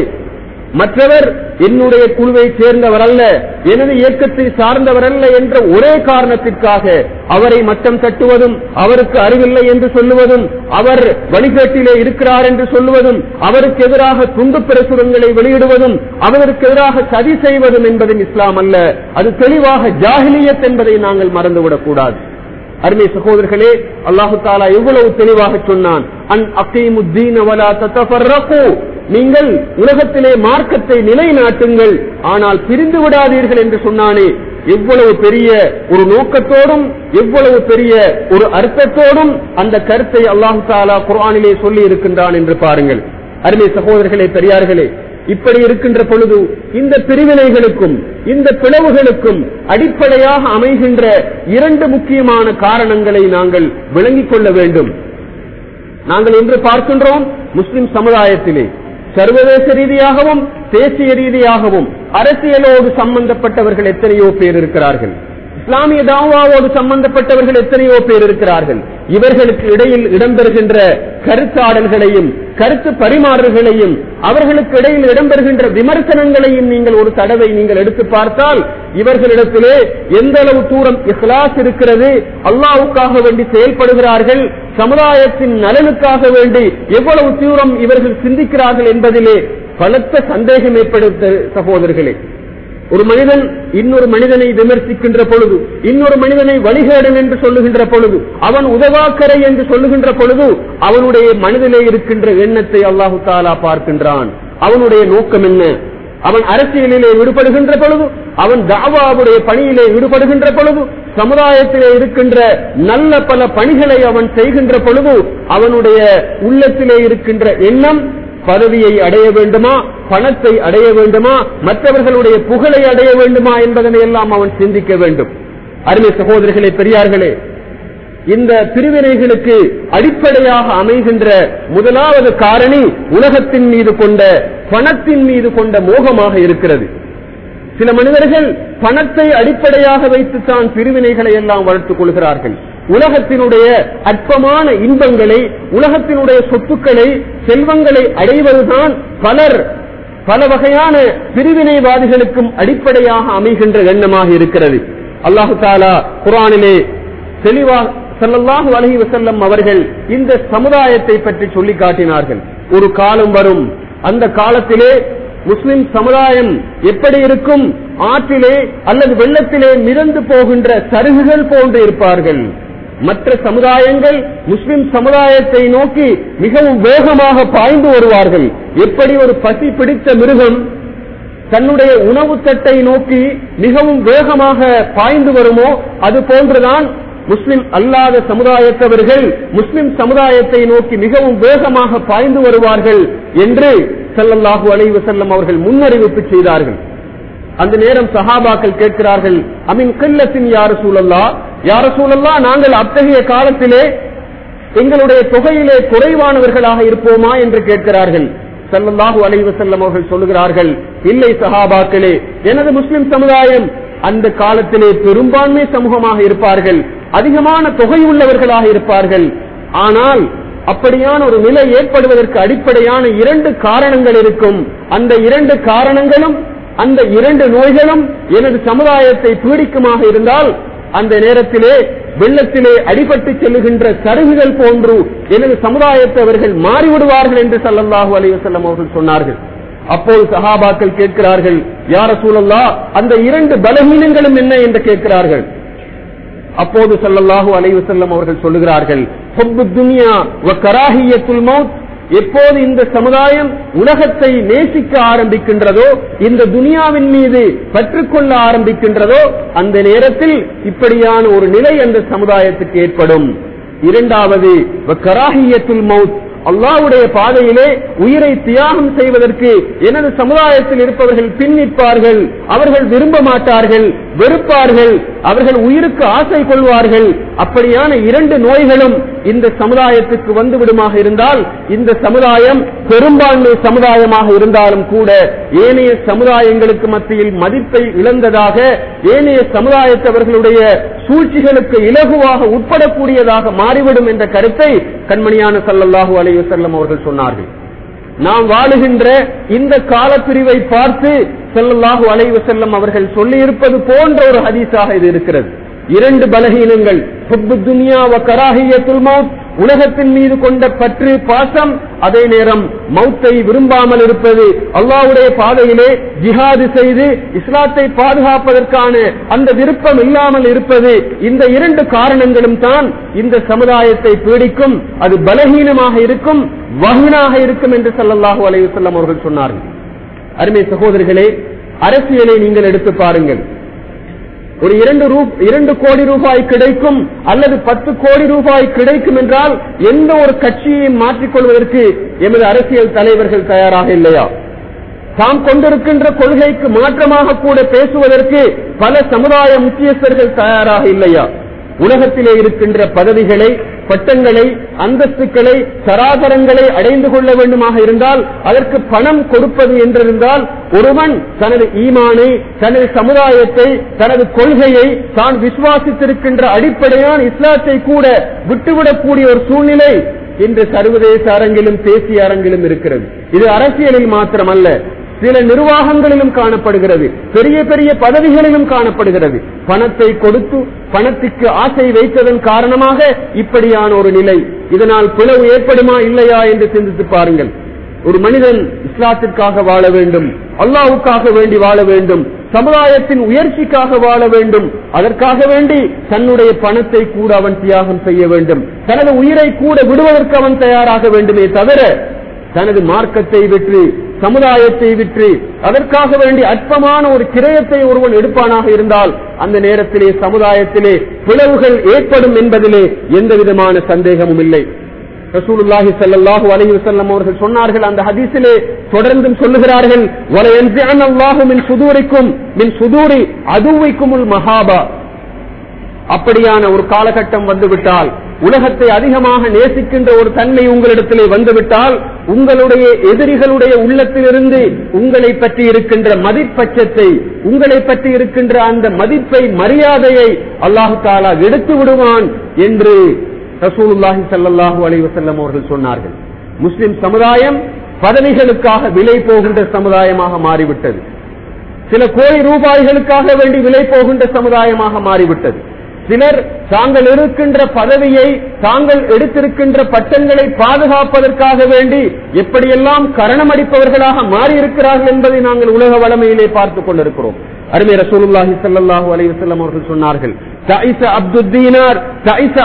S1: மற்றவர் என்னுடைய குழுவை சேர்ந்தவர் அல்ல எனது இயக்கத்தை சார்ந்தவர் அல்ல என்ற ஒரே காரணத்திற்காக அவரை மட்டம் தட்டுவதும் அவருக்கு அறிவில்லை என்று சொல்லுவதும் அவர் வழிகேட்டிலே இருக்கிறார் என்று சொல்லுவதும் அவருக்கு எதிராக துண்டு பிரசுரங்களை வெளியிடுவதும் அவருக்கு எதிராக சதி செய்வதும் என்பதும் இஸ்லாம் அல்ல. அது தெளிவாக ஜாகிலியத் என்பதை நாங்கள் மறந்துவிடக் கூடாது அருமை சகோதரர்களே அல்லாஹு தாலா எவ்வளவு தெளிவாக சொன்னான். அன் அக்கீமுத்தீன நீங்கள் உலகத்திலே மார்க்கத்தை நிலைநாட்டுங்கள். ஆனால் பிரிந்து விடாதீர்கள் என்று சொன்னானே. எவ்வளவு பெரிய ஒரு நோக்கத்தோடும் எவ்வளவு பெரிய ஒரு அர்த்தத்தோடும் அந்த கருத்தை அல்லாஹு தாலா குர்ஆனிலே சொல்லி இருக்கின்றான் என்று பாருங்கள். அருமை சகோதரர்களே பெரியார்களே இப்படி இருக்கின்ற பொழுது இந்த பிரிவினைகளுக்கும் இந்த பிளவுகளுக்கும் அடிப்படையாக அமைகின்ற இரண்டு முக்கியமான காரணங்களை நாங்கள் விளங்கிக் கொள்ள வேண்டும். நாங்கள் இன்று பார்க்கின்றோம் முஸ்லிம் சமுதாயத்திலே. சர்வதேச ரீதியாகவும் தேசிய ரீதியாகவும் அரசியலோடு சம்பந்தப்பட்டவர்கள் எத்தனையோ பேர் இருக்கிறார்கள். இஸ்லாமிய தாவாவோடு சம்பந்தப்பட்டவர்கள் எத்தனையோ பேர் இருக்கிறார்கள். இவர்களுக்கு இடையில் இடம்பெறுகின்ற கருத்தாடல்களையும் கருத்து பரிமாறுகளையும் அவர்களுக்கு இடையில் இடம்பெறுகின்ற விமர்சனங்களையும் நீங்கள் ஒரு தடவை நீங்கள் எடுத்து பார்த்தால் இவர்களிடத்திலே எந்த அளவு தூரம் இஹ்லாஸ் இருக்கிறது அல்லாவுக்காக வேண்டி செயல்படுகிறார்கள் சமுதாயத்தின் நலனுக்காக வேண்டி எவ்வளவு தூரம் இவர்கள் சிந்திக்கிறார்கள் என்பதிலே பலத்த சந்தேகம் ஏற்படுத்த சகோதரர்களே. ஒரு மனிதன் இன்னொரு மனிதனை விமர்சிக்கின்ற பொழுது இன்னொரு மனிதனை வழிகேடன் என்று சொல்லுகின்ற பொழுது அவன் உதவாக்கரை என்று சொல்லுகின்ற பொழுது அவனுடைய மனதிலே இருக்கின்ற எண்ணத்தை அல்லாஹு தாலா பார்க்கின்றான். அவனுடைய நோக்கம் என்ன? அவன் அரசியலிலே ஈடுபடுகின்ற பொழுது அவன் தாவாவுடைய பணியிலே ஈடுபடுகின்ற பொழுது சமுதாயத்திலே இருக்கின்ற நல்ல பல பணிகளை அவன் செய்கின்ற பொழுது அவனுடைய உள்ளத்திலே இருக்கின்ற எண்ணம் பதவியை அடைய வேண்டுமா? பணத்தை அடைய வேண்டுமா? மற்றவர்களுடைய புகழை அடைய வேண்டுமா என்பதனை எல்லாம் அவன் சிந்திக்க வேண்டும். அருமை சகோதரர்களே பெரியார்களே இந்த பிரிவினைகளுக்கு அடிப்படையாக அமைகின்ற முதலாவது காரணி உலகத்தின் மீது கொண்ட பணத்தின் மீது கொண்ட மோகமாக இருக்கிறது. சில மனிதர்கள் பணத்தை அடிப்படையாக வைத்துத்தான் பிரிவினைகளை எல்லாம் வளர்த்துக் கொள்கிறார்கள். உலகத்தினுடைய அற்பமான இன்பங்களை உலகத்தினுடைய சொத்துக்களை செல்வங்களை அடைவதுதான் பலர் பல வகையான பிரிவினைவாதிகளுக்கும் அடிப்படையாக அமைகின்ற எண்ணமாக இருக்கிறது. அல்லாஹு தாலா குரானிலே தெளிவாக சல்லல்லாஹு அலஹி வசல்லம் அவர்கள் இந்த சமுதாயத்தை பற்றி சொல்லி காட்டினார்கள். ஒரு காலம் வரும். அந்த காலத்திலே முஸ்லிம் சமுதாயம் எப்படி இருக்கும்? ஆற்றிலே அல்லது வெள்ளத்திலே மிதந்து போகின்ற சருகுகள் போன்று இருப்பார்கள். மற்ற சமுதாயங்கள் முஸ்லிம் சமுதாயத்தை நோக்கி மிகவும் வேகமாக பாய்ந்து வருவார்கள். எப்படி ஒரு பசி பிடித்த மிருகம் தன்னுடைய உணவு தட்டை நோக்கி மிகவும் வேகமாக பாய்ந்து வருமோ அது போன்றுதான் முஸ்லிம் அல்லாத சமுதாயத்தவர்கள் முஸ்லிம் சமுதாயத்தை நோக்கி மிகவும் வேகமாக பாய்ந்து வருவார்கள் என்று செல்லல்லாஹு அலைவு செல்லம் அவர்கள் முன்னறிவிப்பு செய்தார்கள். அந்த நேரம் சஹாபாக்கள் கேட்கிறார்கள் அமின் கில்லத்தின் யாரு சூழல்லா யார சூழல்லா நாங்கள் அத்தகைய காலத்திலே எங்களுடைய தொகையிலே குறைவானவர்களாக இருப்போமா? என்று கேட்கிறார்கள். செல்லல்லாஹு அலைவு செல்லம் அவர்கள் சொல்லுகிறார்கள் இல்லை சஹாபாக்களே எனது முஸ்லிம் சமுதாயம் அந்த காலத்திலே பெரும்பான்மை சமூகமாக இருப்பார்கள் அதிகமான தொகை உள்ளவர்களாக இருப்பார்கள். ஆனால் அப்படியான ஒரு நிலை ஏற்படுவதற்கு அடிப்படையான இரண்டு காரணங்கள் இருக்கும். அந்த இரண்டு காரணங்களும் அந்த இரண்டு நோய்களும் எனது சமுதாயத்தை பீடிக்குமாக இருந்தால் அந்த நேரத்திலே வெள்ளத்திலே அடிபட்டு செல்லுகின்ற சருகுகள் போன்று எனது சமுதாயத்தை அவர்கள் மாறிவிடுவார்கள் என்று சல்லல்லாஹு அலைவசல்லம் அவர்கள் சொன்னார்கள். அப்போது சஹாபாக்கள் கேட்கிறார்கள் யார சூழல்லா அந்த இரண்டு பலவீனங்களும் என்ன? என்று கேட்கிறார்கள். அப்போது சல்லல்லாஹு அலைவு செல்லம் அவர்கள் சொல்லுகிறார்கள் துன்யா கராஹியத்துல் மவுத் எப்போது இந்த சமுதாயம் உலகத்தை நேசிக்க ஆரம்பிக்கின்றதோ இந்த துனியாவின் மீது பற்றுக்கொள்ள ஆரம்பிக்கின்றதோ அந்த நேரத்தில் இப்படியான ஒரு நிலை அந்த சமுதாயத்துக்கு ஏற்படும். இரண்டாவது கராஹியத்துல் மவுத் அல்லாவுடைய பாதையிலே உயிரை தியாகம் செய்வதற்கு எனது சமுதாயத்தில் இருப்பவர்கள் பின்னிற்பார்கள் அவர்கள் விரும்ப மாட்டார்கள் வெறுப்பார்கள் அவர்கள் உயிருக்கு ஆசை கொள்வார்கள். அப்படியான இரண்டு நோய்களும் இந்த சமுதாயத்துக்கு வந்து விடுமாக இருந்தால் இந்த சமுதாயம் பெரும்பான்மை சமுதாயமாக இருந்தாலும் கூட ஏனைய சமுதாயங்களுக்கு மத்தியில் மதிப்பை இழந்ததாக ஏனைய சமுதாயத்தவர்களுடைய சூழ்ச்சிகளுக்கு இலகுவாக உட்படக்கூடியதாக மாறிவிடும் என்ற கருத்தை கண்மணியான சல்லல்லாஹு அலையுசல்லம் அவர்கள் சொன்னார்கள். நாம் வாழுகின்ற இந்த காலப்பிரிவை பார்த்து செல்லல்லாஹு அலைவு செல்லம் அவர்கள் சொல்லி இருப்பது போன்ற ஒரு ஹதீஸாக இது இருக்கிறது. இரண்டு பலகீனங்கள். துன்யாவ கராகிய வ உலகத்தின் மீது கொண்ட பற்று பாசம் அதே நேரம் மௌத்தை விரும்பாமல் இருப்பது அல்லாவுடைய பாதையிலே ஜிஹாது செய்து இஸ்லாத்தை பாதுகாப்பதற்கான அந்த விருப்பம் இல்லாமல் இருப்பது இந்த இரண்டு காரணங்களும் தான் இந்த சமுதாயத்தை பீடிக்கும். அது பலகீனமாக இருக்கும் வகுனாக இருக்கும் என்று ஸல்லல்லாஹு அலைஹி அவர்கள் சொன்னார்கள். அருமை சகோதரிகளே அரசியலை நீங்கள் எடுத்து பாருங்கள். ஒரு இரண்டு இரண்டு கோடி ரூபாய் கிடைக்கும் அல்லது பத்து கோடி ரூபாய் கிடைக்கும் என்றால் எந்த ஒரு கட்சியையும் மாற்றிக்கொள்வதற்கு எமது அரசியல் தலைவர்கள் தயாராக இல்லையா? தாம் கொண்டிருக்கின்ற கொள்கைக்கு மாற்றமாக கூட பேசுவதற்கு பல சமுதாய முக்கியஸ்தர்கள் தயாராக இல்லையா? உலகத்திலே இருக்கின்ற பதவிகளை பட்டங்களை அந்தஸ்துக்களை சராதரங்களை அடைந்து கொள்ள வேண்டுமாக இருந்தால் அதற்கு பணம் கொடுப்பது என்றிருந்தால் ஒருவன் தனது ஈமானை தனது சமுதாயத்தை தனது கொள்கையை தான் விசுவாசித்திருக்கின்ற அடிப்படையான இஸ்லாத்தை கூட விட்டுவிடக்கூடிய ஒரு சூழ்நிலை இன்று சர்வதேச அரங்கிலும் தேசிய அரங்கிலும் இருக்கிறது. இது அரசியலில் மாத்திரமல்ல சில நிர்வாகங்களிலும் காணப்படுகிறது. பெரிய பெரிய பதவிகளிலும் காணப்படுகிறது. பணத்தை கொடுத்து பணத்துக்கு ஆசை வைத்ததன் காரணமாக இப்படியான ஒரு நிலை. இதனால் பிளவு ஏற்படுமா இல்லையா என்று சிந்தித்து பாருங்கள். ஒரு மனிதன் இஸ்லாத்திற்காக வாழ வேண்டும் அல்லாவுக்காக வேண்டி வாழ வேண்டும் சமுதாயத்தின் உயர்ச்சிக்காக வாழ வேண்டும். அதற்காக வேண்டி தன்னுடைய பணத்தை கூட அவன் தியாகம் செய்ய வேண்டும். தனது உயிரை கூட விடுவதற்கு அவன் தயாராக வேண்டுமே தவிர தனது மார்க்கத்தை விற்று சமுதாயத்தை விற்று அதற்காக வேண்டி அற்பமான ஒரு கிரயத்தை ஒருவன் எடுப்பானாக இருந்தால் அந்த நேரத்திலே சமுதாயத்திலே பிளவுகள் ஏற்படும் என்பதிலே எந்த விதமான சந்தேகமும் இல்லை. ரசூலுல்லாஹி சல்லாஹு அலஹி வசல்லம் அவர்கள் சொன்னார்கள் அந்த ஹதீஸிலே தொடர்ந்தும் சொல்லுகிறார்கள் வல அல்லாஹு மின் சுதூரிக்கும் மின் சுதூரி அதுவைக்கும் மகாபா அப்படியான ஒரு காலகட்டம் வந்துவிட்டால் உலகத்தை அதிகமாக நேசிக்கின்ற ஒரு தன்மை உங்களிடத்திலே வந்துவிட்டால் உங்களுடைய எதிரிகளுடைய உள்ளத்திலிருந்து உங்களை பற்றி இருக்கின்ற மதிப்பட்சத்தை உங்களை பற்றி இருக்கின்ற அந்த மதிப்பை மரியாதையை அல்லாஹு தாலா எடுத்து விடுவான் என்று ரசூலுல்லாஹி ஸல்லல்லாஹு அலைவசல்லம் அவர்கள் சொன்னார்கள். முஸ்லிம் சமுதாயம் பதவிகளுக்காக விலை போகின்ற சமுதாயமாக மாறிவிட்டது. சில கோடி ரூபாய்களுக்காக வேண்டி விலை போகின்ற சமுதாயமாக மாறிவிட்டது. சிலர் தாங்கள் இருக்கின்ற பதவியை தாங்கள் எடுத்திருக்கின்ற பட்டங்களை பாதுகாப்பதற்காக வேண்டி எப்படியெல்லாம் கரணம் அடிப்பவர்களாக மாறியிருக்கிறார்கள் என்பதை நாங்கள் உலக வளமையிலே பார்த்துக் கொண்டிருக்கிறோம். அருமை ரசூலுல்லாஹி ஸல்லல்லாஹு அலைஹி அவர்கள் சொன்னார்கள் தஇஸ அப்துத் தீனார் தஇஸ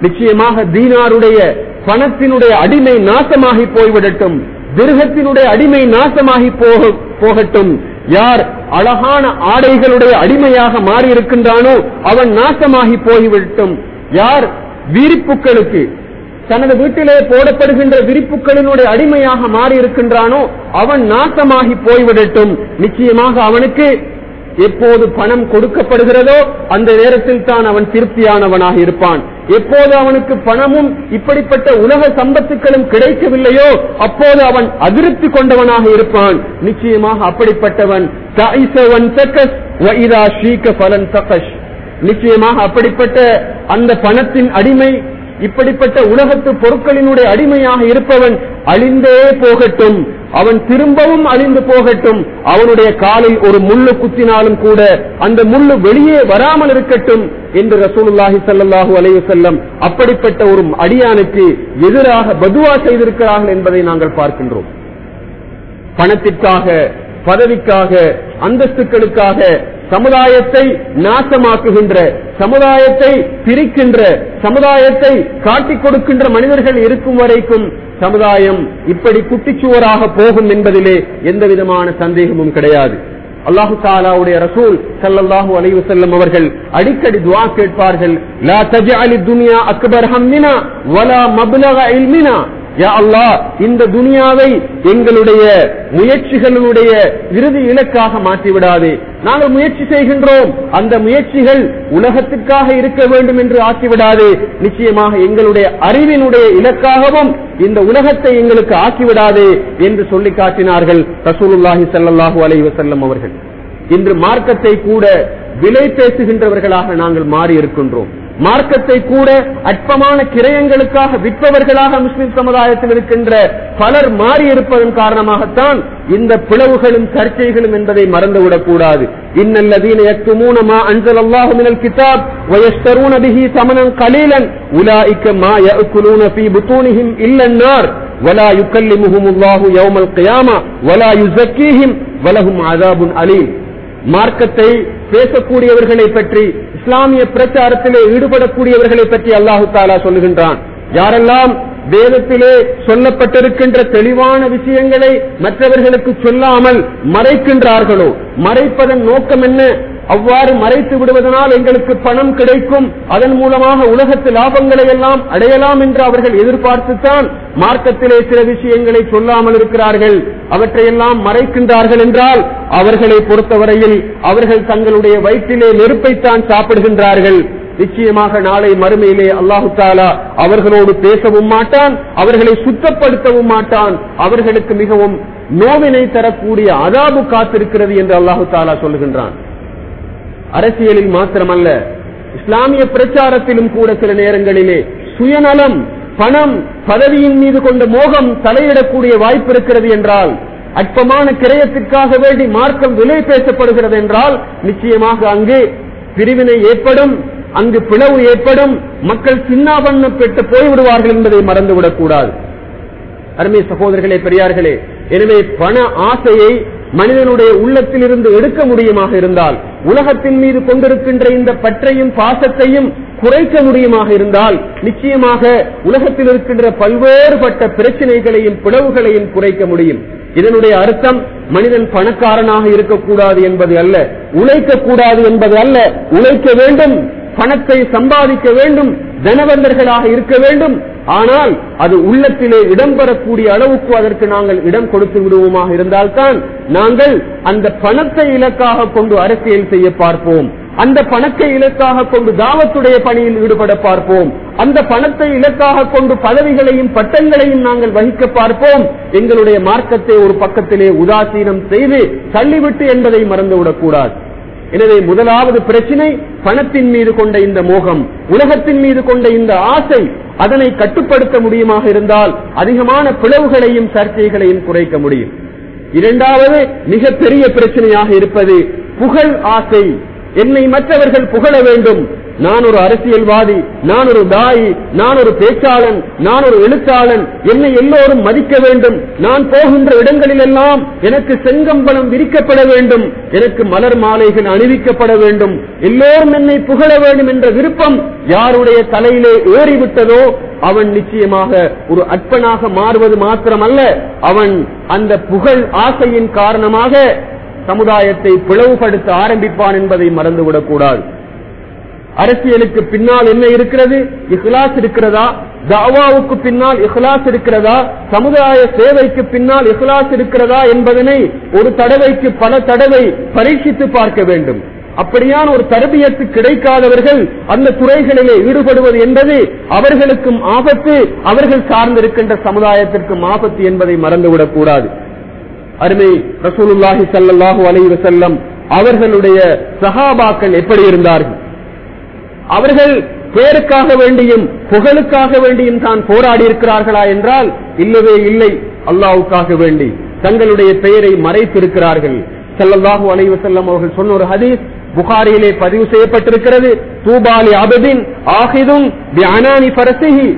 S1: நிச்சயமாக தீனாருடைய பணத்தினுடைய அடிமை நாசமாகி போய்விடட்டும் திருகத்தினுடைய அடிமை நாசமாகி போகட்டும். யார் அழகான ஆடைகளுடைய அடிமையாக மாறி இருக்கின்றானோ அவன் நாசமாகி போய்விடட்டும் யார் விரிப்புக்களுக்கு தனது வீட்டிலே போடப்படுகின்ற விரிப்புகளினுடைய அடிமையாக மாறி இருக்கின்றானோ அவன் நாசமாகி போய்விடட்டும். நிச்சயமாக அவனுக்கு எப்போது பணம் கொடுக்கப்படுகிறதோ அந்த நேரத்தில் தான் அவன் திருப்தியானவனாக இருப்பான். எப்போது அவனுக்கு பணமும் இப்படிப்பட்ட உலக சம்பத்துக்களும் கிடைக்கவில்லையோ அப்போது அவன் அதிருப்தி கொண்டவனாக இருப்பான். நிச்சயமாக அப்படிப்பட்டவன். நிச்சயமாக அப்படிப்பட்ட அந்த பணத்தின் அடிமை இப்படிப்பட்ட உலகத்து பொருட்களினுடைய அடிமையாக இருப்பவன் அழிந்தே போகட்டும். அவன் திரும்பவும் அழிந்து போகட்டும். அவனுடைய காலில் ஒரு முள்ளு குத்தினாலும் கூட அந்த முள்ளு வெளியே வராமல் இருக்கட்டும் என்று ரசூலுல்லாஹி ஸல்லல்லாஹு அலைய செல்லம் அப்படிப்பட்ட ஒரு அடியானுக்கு எதிராக பதுவா செய்திருக்கிறார்கள் என்பதை நாங்கள் பார்க்கின்றோம். பணத்திற்காக பதவிக்காக அந்தஸ்துக்களுக்காக சமுதாயத்தை நாசமாக்குகின்ற சமுதாயத்தை பிரிக்கின்ற சமுதாயத்தை காட்டிக் கொடுக்கின்ற மனிதர்கள் இருக்கும் வரைக்கும் சமுதாயம் இப்படி குட்டிச்சுவராக போகும் என்பதிலே எந்த விதமான சந்தேகமும் கிடையாது. அல்லாஹு தாலாவுடைய ரசூல் சல்லாஹு அலைவு செல்லம் அவர்கள் அடிக்கடி துவா கேட்பார்கள் யா அல்லாஹ் இந்த துனியாவை எங்களுடைய முயற்சிகளுடைய இறுதி இலக்காக மாற்றிவிடாதே. நாங்கள் முயற்சி செய்கின்றோம். அந்த முயற்சிகள் உலகத்திற்காக இருக்க வேண்டும் என்று ஆக்கிவிடாதே. நிச்சயமாக எங்களுடைய அறிவினுடைய இலக்காகவும் இந்த உலகத்தை எங்களுக்கு ஆக்கிவிடாதே என்று சொல்லி காட்டினார்கள் ரசூலுல்லாஹி சல்லாஹூ அலை வசல்லம் அவர்கள். இன்று மார்க்கத்தை கூட விலை பேசுகின்றவர்களாக நாங்கள் மாறி இருக்கின்றோம் மார்க்கத்தை கூட அற்பமான கிரயங்களுக்காக விற்பவர்களாக முஸ்லிம் சமுதாயத்தில் இருக்கின்ற பலர் மாறி இருப்பதன் காரணமாகத்தான் இந்த பிளவுகளும் சர்ச்சைகளும் என்பதை மறந்துவிடக் கூடாது இன்னல்லதீன யக்துமூன மா அன்ஸலல்லாஹு மினல் கிதாப் வயஸ்தரூன பிஹி தமனன் கலீலன் உலாயிக்க மா யஅகுலூன ஃபீ புத்தூனிஹிம் இல்ல النار ولا يكلمهم الله يوم القيامة ولا يزكيهم ولهم عذاب أليم மார்க்கத்தை பேசக்கூடியவர்களை பற்றி இஸ்லாமிய பிரச்சாரத்திலே ஈடுபடக்கூடியவர்களை பற்றி அல்லாஹு தாலா சொல்லுகின்றான். யாரெல்லாம் வேதத்திலே சொல்லப்பட்டிருக்கின்ற தெளிவான விஷயங்களை மற்றவர்களுக்கு சொல்லாமல் மறைக்கின்றார்களோ மறைப்பதன் நோக்கம் என்ன? அவ்வாறு மறைத்து விடுவதனால் எங்களுக்கு பணம் கிடைக்கும். அதன் மூலமாக உலகத்து லாபங்களை எல்லாம் அடையலாம் என்று அவர்கள் எதிர்பார்த்துத்தான் மார்க்கத்திலே சில விஷயங்களை சொல்லாமல் இருக்கிறார்கள். அவற்றையெல்லாம் மறைக்கின்றார்கள் என்றால் அவர்களை பொறுத்தவரையில் அவர்கள் தங்களுடைய வயிற்றிலே நெருப்பைத்தான் சாப்பிடுகின்றார்கள். நிச்சயமாக நாளை மறுமையிலே அல்லாஹு தாலா அவர்களோடு பேசவும் மாட்டான் அவர்களை சுத்தப்படுத்தவும் மாட்டான். அவர்களுக்கு மிகவும் நோவினை தரக்கூடிய அதாபு காத்திருக்கிறது என்று அல்லாஹு தாலா சொல்லுகின்றான். அரசியலில் மாத்திரமல்ல இஸ்லாமிய பிரச்சாரத்திலும் கூட சில நேரங்களிலே சுயநலம் பணம் பதவியின் மீது கொண்ட மோகம் தலையிடக்கூடிய வாய்ப்பு இருக்கிறது என்றால் அற்பமான கிரயத்திற்காக வேண்டி மார்க்கம் விலை பேசப்படுகிறது என்றால் நிச்சயமாக அங்கே பிரிவினை ஏற்படும் அங்கு பிளவு ஏற்படும் மக்கள் சின்னாபண்ணம் பெற்று போய்விடுவார்கள் என்பதை மறந்துவிடக் கூடாது. அருமை சகோதரர்களே பெரியார்களே எனவே பண ஆசையை மனிதனுடைய உள்ளத்தில் இருந்து எடுக்க முடியுமாக இருந்தால் உலகத்தின் மீது கொண்டிருக்கின்ற இந்த பற்றையும் பாசத்தையும் குறைக்க முடியுமாக இருந்தால் நிச்சயமாக உலகத்தில் இருக்கின்ற பல்வேறுபட்ட பிரச்சனைகளையும் பிளவுகளையும் குறைக்க முடியும். இதனுடைய அர்த்தம் மனிதன் பணக்காரனாக இருக்கக்கூடாது என்பது அல்ல உழைக்க கூடாது என்பது அல்ல. உழைக்க வேண்டும் பணத்தை சம்பாதிக்க வேண்டும் தனவந்தர்களாக இருக்க வேண்டும் ஆனால் அது உள்ளத்திலே இடம்பெறக்கூடிய அளவுக்கு அதற்கு நாங்கள் இடம் கொடுத்து விடுவோமாக இருந்தால்தான் நாங்கள் அந்த பணத்தை இலக்காக கொண்டு அரசியல் செய்ய பார்ப்போம். அந்த பணத்தை இலக்காக கொண்டு தாவத்துடைய பணியில் ஈடுபட பார்ப்போம். அந்த பணத்தை இலக்காக கொண்டு பதவிகளையும் பட்டங்களையும் நாங்கள் வகிக்க பார்ப்போம். எங்களுடைய மார்க்கத்தை ஒரு பக்கத்திலே உதாசீனம் செய்து தள்ளிவிட்டு என்பதை மறந்துவிடக் கூடாது எனவே முதலாவது பிரச்சினை பணத்தின் மீது கொண்ட இந்த மோகம். உலகத்தின் மீது கொண்ட இந்த ஆசை அதனை கட்டுப்படுத்த முடியுமாக இருந்தால் அதிகமான பிளவுகளையும் சர்ச்சைகளையும் குறைக்க முடியும். இரண்டாவது மிக பெரிய பிரச்சனையாக இருப்பது புகழ் ஆசை. என்னை மற்றவர்கள் புகழ வேண்டும். நான் ஒரு அரசியல்வாதி நான் ஒரு தாயி நான் ஒரு பேச்சாளன் நான் ஒரு எழுத்தாளன் என்னை எல்லோரும் மதிக்க வேண்டும். நான் போகின்ற இடங்களில் எல்லாம் எனக்கு செங்கம்பளம் விரிக்கப்பட வேண்டும். எனக்கு மலர் மாலைகள் அணிவிக்கப்பட வேண்டும். எல்லோரும் என்னை புகழ வேண்டும் என்ற விருப்பம் யாருடைய தலையிலே ஏறிவிட்டதோ அவன் நிச்சயமாக ஒரு அற்பனாக மாறுவது மாத்திரமல்ல. அவன் அந்த புகழ் ஆசையின் காரணமாக சமுதாயத்தை பிளவுபடுத்த ஆரம்பிப்பான் என்பதை மறந்துவிடக் கூடாது அரசியலுக்கு பின்னால் என்ன இருக்கிறது? இஹ்லாஸ் இருக்கிறதா? தாவாவுக்கு பின்னால் இஹ்லாஸ் இருக்கிறதா? சமுதாய சேவைக்கு பின்னால் இஹ்லாஸ் இருக்கிறதா என்பதனை ஒரு தடவைக்கு பல தடவை பரீட்சித்து பார்க்க வேண்டும். அப்படியான ஒரு தரபியத்து கிடைக்காதவர்கள் அந்த துறைகளிலே ஈடுபடுவது என்பது அவர்களுக்கும் ஆபத்து அவர்கள் சார்ந்திருக்கின்ற சமுதாயத்திற்கும் ஆபத்து என்பதை மறந்துவிடக் கூடாது. அருமை ரசூலுல்லாஹி சல்லாஹூ அலைஹி வசல்லம் அவர்களுடைய சஹாபாக்கள் எப்படி இருந்தார்கள்? அவர்கள் பேருக்காக வேண்டியும் புகழுக்காக வேண்டியும் தான் போராடி இருக்கிறார்களா என்றால் இல்லவே இல்லை அல்லாவுக்காக வேண்டி. தங்களுடைய பெயரை மறைத்திருக்கிறார்கள். செல்லல்லாஹு அலைஹி செல்லம் அவர்கள் சொன்ன ஒரு ஹதீஸ் புகாரியிலே பதிவு செய்யப்பட்டிருக்கிறது. தூபாலி அபதின் ஆஹிதும் பிஅனானி ஃபரசிஹி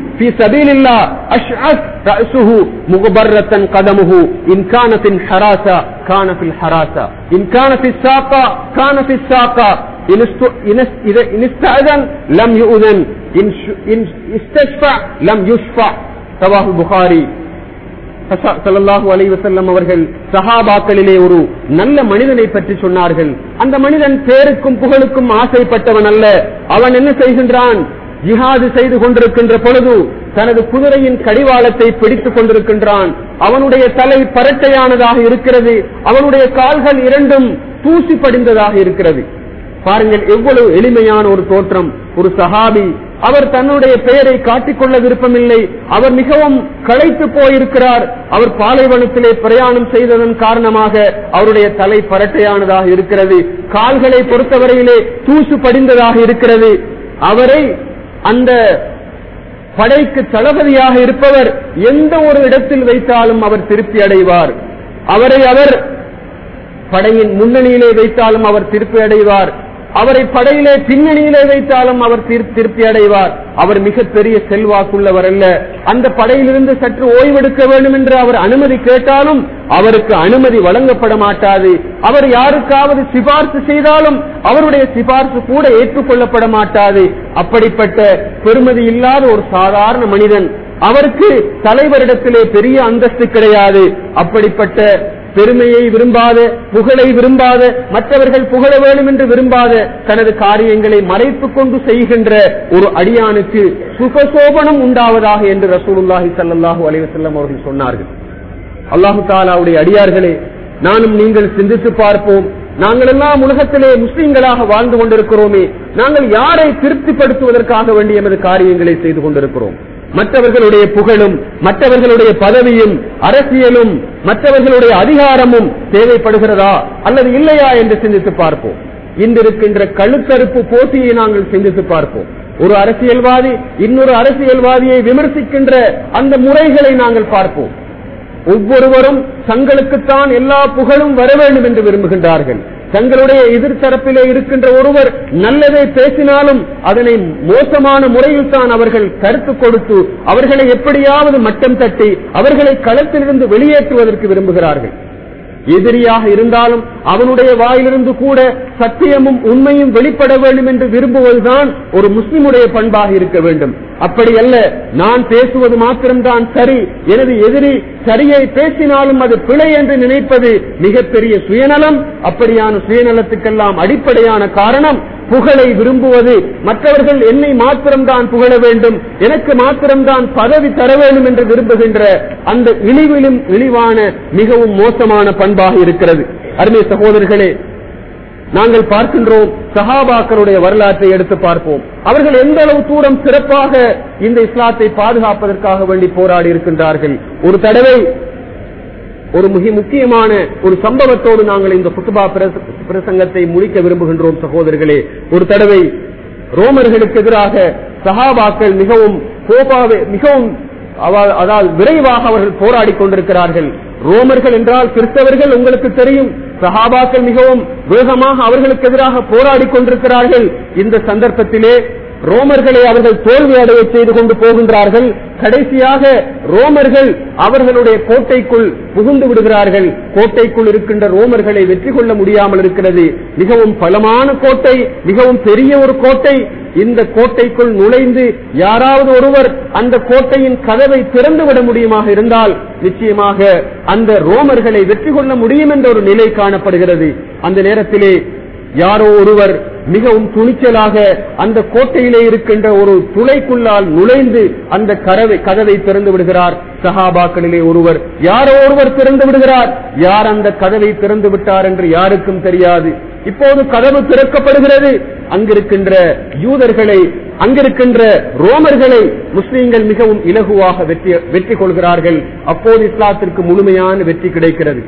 S1: அஷ்அத் ரஅசுஹு முகபர்ரத்தன் கதமுஹு இன்கானத்தின் ஹராசா கான ஹராசா இன் கான ஃபிஸ் சாக்கா. கான ஃபிஸ் சாகா إن است- إن است- إذا- إن استأذن لم يؤذن إن ش- إن استشفع لم يشفع رواه البخاري ஸல்லல்லாஹு அலைஹி வஸல்லம் அவர்கள் சஹாபாக்களிலே ஒரு நல்ல மனிதனை பற்றி சொன்னார்கள் அந்த மனிதன் பேருக்கும் புகழுக்கும் ஆசைப்பட்டவன் அல்ல அவன் என்ன செய்கின்றான் ஜிஹாது செய்து கொண்டிருக்கின்ற பொழுது தனது குதிரையின் கடிவாளத்தை பிடித்துக் கொண்டிருக்கின்றான் அவனுடைய தலை பரட்டையானதாக இருக்கிறது அவனுடைய கால்கள் இரண்டும் தூசி படிந்ததாக இருக்கிறது பாருங்கள் எவ்வளவு எளிமையான ஒரு தோற்றம். ஒரு சஹாபி அவர் தன்னுடைய பெயரை காட்டிக்கொள்ள விருப்பமில்லை. அவர் மிகவும் களைத்து போயிருக்கிறார். அவர் பாலைவனத்திலே பிரயாணம் செய்ததன் காரணமாக அவருடைய தலை பரட்டையானதாக இருக்கிறது. கால்களை பொறுத்தவரையிலே தூசு படிந்ததாக இருக்கிறது. அவரை அந்த படைக்கு தளபதியாக இருப்பவர் எந்த ஒரு இடத்தில் வைத்தாலும் அவர் திருப்தி அடைவார். அவரை அவர் படையின் முன்னணியிலே வைத்தாலும் அவர் திருப்பி அடைவார். அவரை படையிலே பின்னணியிலே வைத்தாலும் அவர் திருப்தி அடைவார். அவர் மிகப்பெரிய செல்வாக்குள்ளவர் அல்ல. அந்த படையிலிருந்து சற்று ஓய்வெடுக்க வேண்டும் என்று அவர் அனுமதி கேட்டாலும் அவருக்கு அனுமதி வழங்கப்பட மாட்டாது. அவர் யாருக்காவது சிபார்சு செய்தாலும் அவருடைய சிபார்சு கூட ஏற்றுக்கொள்ளப்பட மாட்டாது. அப்படிப்பட்ட பெருமதி இல்லாத ஒரு சாதாரண மனிதன். அவருக்கு தலைவரிடத்திலே பெரிய அந்தஸ்து கிடையாது. அப்படிப்பட்ட பெருமையை விரும்பாத புகழை விரும்பாத மற்றவர்கள் புகழ வேண்டும் என்று விரும்பாத தனது காரியங்களை மறைத்துக் கொண்டு செய்கின்ற ஒரு அடியானுக்கு சுகசோபனம் உண்டாவதாக என்று ரசூலுல்லாஹி சல்லாஹூ அலைவசல்லம் அவர்கள் சொன்னார்கள். அல்லாஹு தாலாவுடைய அடியார்களே நானும் நீங்கள் சிந்தித்து பார்ப்போம். நாங்கள் எல்லாம் உலகத்திலே முஸ்லீம்களாக வாழ்ந்து கொண்டிருக்கிறோமே. நாங்கள் யாரை திருப்திப்படுத்துவதற்காக வேண்டிய எமது காரியங்களை செய்து கொண்டிருக்கிறோம்? மற்றவர்களுடைய புகழும் மற்றவர்களுடைய பதவியும் அரசியலும் மற்றவர்களுடைய அதிகாரமும் தேவைப்படுகிறதா அல்லது இல்லையா என்று சிந்தித்து பார்ப்போம். இன்று இருக்கின்ற கழுத்தறுப்பு போட்டியை நாங்கள் சிந்தித்து பார்ப்போம். ஒரு அரசியல்வாதி இன்னொரு அரசியல்வாதியை விமர்சிக்கின்ற அந்த முறைகளை நாங்கள் பார்ப்போம். ஒவ்வொருவரும் தங்களுக்குத்தான் எல்லா புகழும் வர வேண்டும் என்று விரும்புகின்றார்கள். தங்களுடைய எதிர்த்தரப்பிலே இருக்கின்ற ஒருவர் நல்லதை பேசினாலும் அதனை மோசமான முறையில் தான் அவர்கள் கருத்து கொடுத்து அவர்களை எப்படியாவது மட்டம் தட்டி அவர்களை களத்திலிருந்து வெளியேற்றுவதற்கு விரும்புகிறார்கள். எதிரியாக இருந்தாலும் அவனுடைய வாயிலிருந்து கூட சத்தியமும் உண்மையும் வெளிப்பட வேண்டும் என்று விரும்புவதுதான் ஒரு முஸ்லிமுடைய பண்பாக இருக்க வேண்டும். அப்படி அல்ல நான் பேசுவது மாத்திரம்தான் சரி. எனது எதிரி சரியை பேசினாலும் அது பிழை என்று நினைப்பது மிகப்பெரிய சுயநலம். அப்படியான சுயநலத்துக்கெல்லாம் அடிப்படையான காரணம் புகழை விரும்புவது மற்றவர்கள் என்னை மாத்திரம்தான் புகழ வேண்டும் எனக்கு மாத்திரம்தான் பதவி தர வேண்டும் என்று விரும்புகின்ற அந்த இழிவிலும் இழிவான மிகவும் மோசமான பண்பாக இருக்கிறது. அருமை சகோதரர்களே நாங்கள் பார்க்கின்றோம் சஹாபாக்களுடைய வரலாற்றை எடுத்து பார்ப்போம். அவர்கள் எந்த அளவு தூரம் சிறப்பாக இந்த இஸ்லாத்தை பாதுகாப்பதற்காக வேண்டி போராடி இருக்கின்றார்கள்? ஒரு தடவை ஒரு மிக முக்கியமான ஒரு சம்பவத்தோடு நாங்கள் இந்த குத்துபா பிரசங்கத்தை முடிக்க விரும்புகின்றோம் சகோதரர்களே. ஒரு தடவை ரோமர்களுக்கு எதிராக சஹாபாக்கள் மிகவும் கோபாவே மிகவும் அதாவது விரைவாக அவர்கள் போராடி கொண்டிருக்கிறார்கள். ரோமர்கள் என்றால் கிறிஸ்தவர்கள் உங்களுக்கு தெரியும். சஹாபாக்கள் மிகவும் வேகமாக அவர்களுக்கு எதிராக போராடி கொண்டிருக்கிறார்கள். இந்த சந்தர்ப்பத்திலே ரோமர்களை அவர்கள் தோல்வி அடைய செய்து கொண்டு போகின்றார்கள். கடைசியாக ரோமர்கள் அவர்களுடைய கோட்டைக்குள் புகுந்து விடுகிறார்கள். கோட்டைக்குள் இருக்கின்ற ரோமர்களை வெற்றி கொள்ள முடியாமல் இருக்கிறது. மிகவும் பலமான கோட்டை மிகவும் பெரிய ஒரு கோட்டை. இந்த கோட்டைக்குள் நுழைந்து யாராவது ஒருவர் அந்த கோட்டையின் கதவை திறந்து விட முடியுமாக இருந்தால் நிச்சயமாக அந்த ரோமர்களை வெற்றி கொள்ள முடியும் என்ற ஒரு நிலை காணப்படுகிறது. அந்த நேரத்திலே யாரோ ஒருவர் மிகவும் துணிச்சலாக அந்த கோட்டையிலே இருக்கின்ற ஒரு துளைக்குள்ளால் நுழைந்து அந்த கதவை கதவை திறந்து விடுகிறார். சஹாபாக்களிலே ஒருவர் யாரோ ஒருவர் திறந்து விடுகிறார். யார் அந்த கதவை திறந்து விட்டார் என்று யாருக்கும் தெரியாது. இப்போது கதவு திறக்கப்படுகிறது. அங்கிருக்கின்ற யூதர்களை அங்கிருக்கின்ற ரோமர்களை முஸ்லீம்கள் மிகவும் இலகுவாக வெற்றி வெற்றி கொள்கிறார்கள். அப்போது இஸ்லாத்திற்கு முழுமையான வெற்றி கிடைக்கிறது.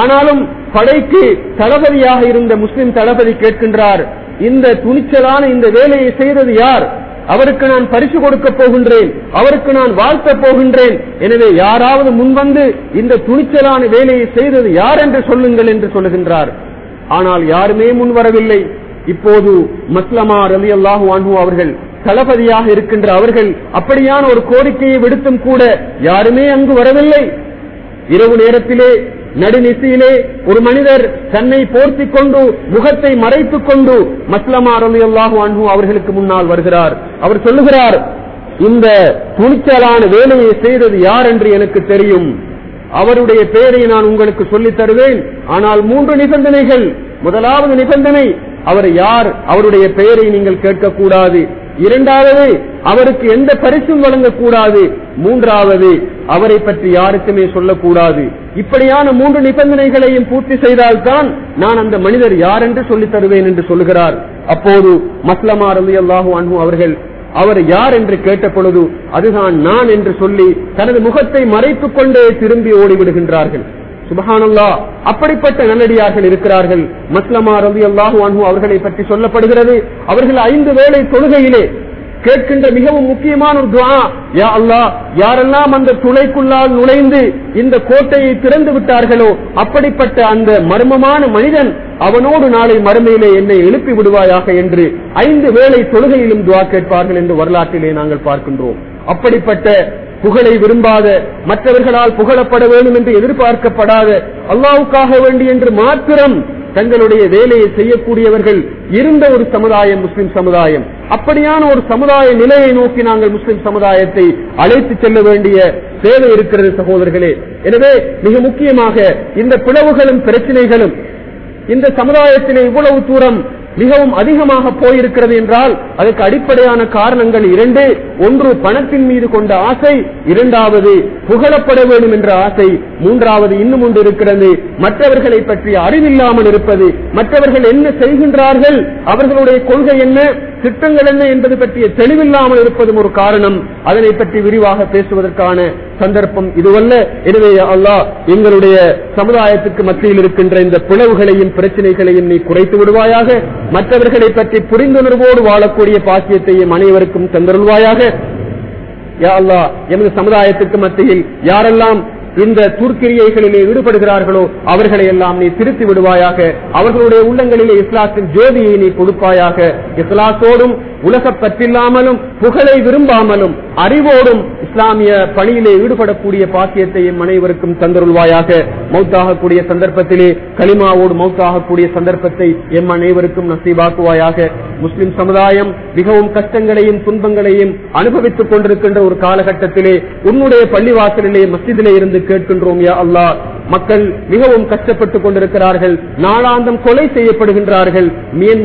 S1: ஆனாலும் படைக்கு தளபதியாக இருந்த முஸ்லிம் தளபதி கேட்கின்றார் இந்த துணிச்சலான இந்த வேலையை செய்தது யார்? அவருக்கு நான் பரிசு கொடுக்க போகின்றேன் அவருக்கு நான் வாழ்த்த போகின்றேன். எனவே யாராவது முன்வந்து இந்த துணிச்சலான வேலையை செய்தது யார் என்று சொல்லுங்கள் என்று சொல்லுகின்றார். ஆனால் யாருமே முன் வரவில்லை இப்போது மஸ்லமா ரலி அல்லாஹு அன்ஹு அவர்கள் தளபதியாக இருக்கின்ற அவர்கள் அப்படியான ஒரு கோரிக்கையை விடுத்தும் கூட யாருமே அங்கு வரவில்லை. இரவு நேரத்திலே நடுநிசையிலே ஒரு மனிதர் தன்னை போர்த்தி கொண்டு முகத்தை மறைத்துக் கொண்டு மஸ்லமா ரலியல்லாஹு அன்பு அவர்களுக்கு முன்னால் வருகிறார். அவர் சொல்லுகிறார் இந்த துணிச்சலான வேலையை செய்தது யார் என்று எனக்கு தெரியும். அவருடைய பெயரை நான் உங்களுக்கு சொல்லித் தருவேன். ஆனால் மூன்று நிபந்தனைகள். முதலாவது நிபந்தனை அவர் யார்? அவருடைய பெயரை நீங்கள் கேட்கக்கூடாது. இரண்டாவது அவருக்கு எந்த பரிசும் வழங்கக்கூடாது. மூன்றாவது அவரை பற்றி யாருக்குமே சொல்லக்கூடாது. இப்படியான மூன்று நிபந்தனைகளையும் பூர்த்தி செய்தால்தான் நான் அந்த மனிதர் யார் என்று சொல்லித் தருவேன் என்று சொல்லுகிறார். அப்போது மஸ்லமா ரவி அல்லாஹூ அன்பு அவர்கள் அவர் யார் என்று கேட்ட பொழுது அதுதான் நான் என்று சொல்லி தனது முகத்தை மறைத்துக் கொண்டே திரும்பி ஓடிவிடுகின்றார்கள். சுபஹானல்லா அப்படிப்பட்ட நல்லடியார்கள் இருக்கிறார்கள். மஸ்லமா ரவி அல்லாஹு அவர்களை பற்றி சொல்லப்படுகிறது. அவர்கள் ஐந்து வேளை தொழுகையிலே கேட்கின்ற மிகவும் முக்கியமான ஒரு துவா யா அல்லாஹ் யாரெல்லாம் அந்த துளைக்குள்ளால் நுழைந்து இந்த கோட்டையை திறந்து விட்டார்களோ அப்படிப்பட்ட அந்த மர்மமான மனிதன் அவனோடு நாளை மறுமையிலே என்னை எழுப்பி விடுவாயாக என்று ஐந்து வேளை தொழுகையிலும் துவா கேட்பார்கள் என்று வரலாற்றிலே நாங்கள் பார்க்கின்றோம். அப்படிப்பட்ட புகழை விரும்பாத மற்றவர்களால் புகழப்பட வேண்டும் என்று எதிர்பார்க்கப்படாத அல்லாவுக்காக வேண்டி என்று மாத்திரம் தங்களுடைய வேலையை செய்யக்கூடியவர்கள் இருந்த ஒரு சமுதாயம் முஸ்லிம் சமுதாயம். அப்படியான ஒரு சமுதாய நிலையை நோக்கி நாங்கள் முஸ்லிம் சமுதாயத்தை அழைத்து செல்ல வேண்டிய தேவை இருக்கிறது சகோதரர்களே. எனவே மிக முக்கியமாக இந்த பிளவுகளும் பிரச்சனைகளும் இந்த சமுதாயத்திலே இவ்வளவு தூரம் மிகவும் அதிகமாக போயிருக்கிறது என்றால் அதற்கு அடிப்படையான காரணங்கள் இரண்டு. ஒன்று பணத்தின் மீது கொண்ட ஆசை. இரண்டாவது புகழப்பட வேண்டும் என்ற ஆசை. மூன்றாவது இன்னும் ஒன்று இருக்கிறது. மற்றவர்களை பற்றி அறிவில்லாமல் இருப்பது. மற்றவர்கள் என்ன செய்கின்றார்கள்? அவர்களுடைய கொள்கை என்ன? திட்டங்கள் என்ன என்பது பற்றிய தெளிவில்லாமல் இருப்பதும் ஒரு காரணம். அதனை பற்றி விரிவாக பேசுவதற்கான சந்தர்ப்பம் இதுவல்ல. எனவே அல்லாஹ் எங்களுடைய சமுதாயத்துக்கு மத்தியில் இருக்கின்ற இந்த பிளவுகளையும் பிரச்சனைகளையும் நீ குறைத்து விடுவாயாக. மற்றவர்களை பற்றி புரிந்துணர்வோடு வாழக்கூடிய பாக்கியத்தையும் அனைவருக்கும் தந்தருள்வாயாக. யா அல்லாஹ் எமது சமுதாயத்துக்கு மத்தியில் யாரெல்லாம் இந்த துர்க்கிரியைகளிலே ஈடுபடுகிறார்களோ அவர்களை எல்லாம் நீ திருத்தி விடுவாயாக. அவர்களுடைய உள்ளங்களிலே இஸ்லாத்தின் ஜோதியை நீ கொடுப்பாயாக. இஸ்லாத்தோடும் உலக பற்றில்லாமலும் புகழை விரும்பாமலும் அறிவோடும் இஸ்லாமிய பணியிலே ஈடுபடக்கூடிய பாக்கியத்தை பாக்கியத்தையும் அனைவருக்கும் தந்தருள்வாயாக. மௌத்தாகக்கூடிய சந்தர்ப்பத்திலே களிமாவோடு மௌத்தாகக்கூடிய சந்தர்ப்பத்தை எம் அனைவருக்கும் நசீபாக்குவாயாக. முஸ்லிம் சமுதாயம் மிகவும் கஷ்டங்களையும் துன்பங்களையும் அனுபவித்துக் கொண்டிருக்கின்ற ஒரு காலகட்டத்திலே உன்னுடைய பள்ளிவாசலிலே மசிதிலே இருந்து கேட்கின்றோம் யா அல்லா. மக்கள் மிகவும் கஷ்டப்பட்டுக் கொண்டிருக்கிறார்கள். நாளாந்தம் கொலை செய்யப்படுகின்றார்கள். மியன்மார்